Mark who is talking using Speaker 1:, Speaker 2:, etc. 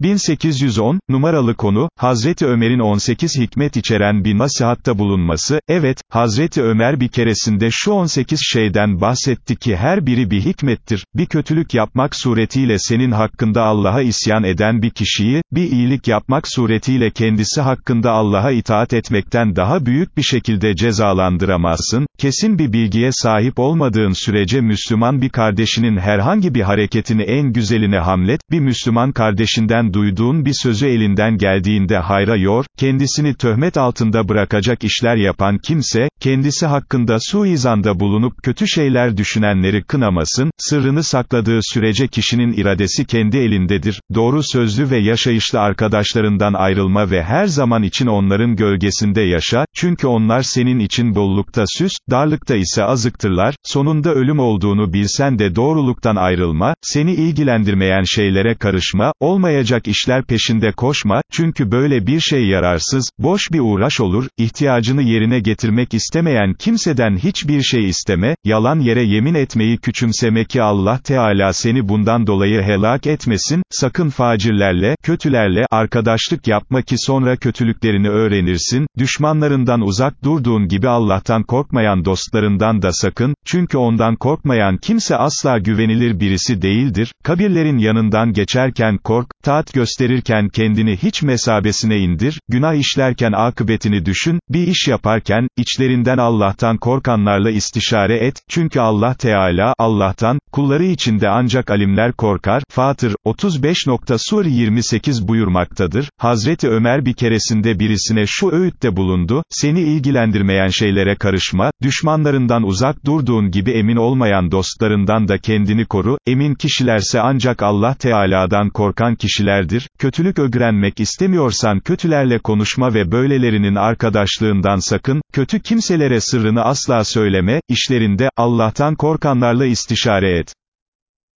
Speaker 1: 1810, numaralı konu, Hazreti Ömer'in 18 hikmet içeren bir nasihatta bulunması, evet, Hazreti Ömer bir keresinde şu 18 şeyden bahsetti ki her biri bir hikmettir, bir kötülük yapmak suretiyle senin hakkında Allah'a isyan eden bir kişiyi, bir iyilik yapmak suretiyle kendisi hakkında Allah'a itaat etmekten daha büyük bir şekilde cezalandıramazsın, kesin bir bilgiye sahip olmadığın sürece Müslüman bir kardeşinin herhangi bir hareketini en güzeline hamlet, bir Müslüman kardeşinden duyduğun bir sözü elinden geldiğinde hayra yor, kendisini töhmet altında bırakacak işler yapan kimse, kendisi hakkında suizanda bulunup kötü şeyler düşünenleri kınamasın, sırrını sakladığı sürece kişinin iradesi kendi elindedir, doğru sözlü ve yaşayışlı arkadaşlarından ayrılma ve her zaman için onların gölgesinde yaşa, çünkü onlar senin için bollukta süs, darlıkta ise azıktırlar, sonunda ölüm olduğunu bilsen de doğruluktan ayrılma, seni ilgilendirmeyen şeylere karışma, olmayacak işler peşinde koşma, çünkü böyle bir şey yararsız, boş bir uğraş olur, ihtiyacını yerine getirmek istemeyen kimseden hiçbir şey isteme, yalan yere yemin etmeyi küçümseme ki Allah Teala seni bundan dolayı helak etmesin, sakın facirlerle, kötülerle, arkadaşlık yapma ki sonra kötülüklerini öğrenirsin, düşmanlarından uzak durduğun gibi Allah'tan korkmayan dostlarından da sakın, çünkü ondan korkmayan kimse asla güvenilir birisi değildir, kabirlerin yanından geçerken kork, taat gösterirken kendini hiç mesabesine indir, günah işlerken akıbetini düşün, bir iş yaparken, içlerinden Allah'tan korkanlarla istişare et, çünkü Allah Teala, Allah'tan, kulları içinde ancak alimler korkar, Fatır, 35. Sur 28 buyurmaktadır, Hazreti Ömer bir keresinde birisine şu öğütte bulundu, seni ilgilendirmeyen şeylere karışma, düşmanlarından uzak durduğun gibi emin olmayan dostlarından da kendini koru, emin kişilerse ancak Allah Teala'dan korkan kişiler kötülerdir, kötülük ögrenmek istemiyorsan kötülerle konuşma ve böylelerinin arkadaşlığından sakın, kötü kimselere sırrını asla söyleme, işlerinde, Allah'tan korkanlarla istişare et.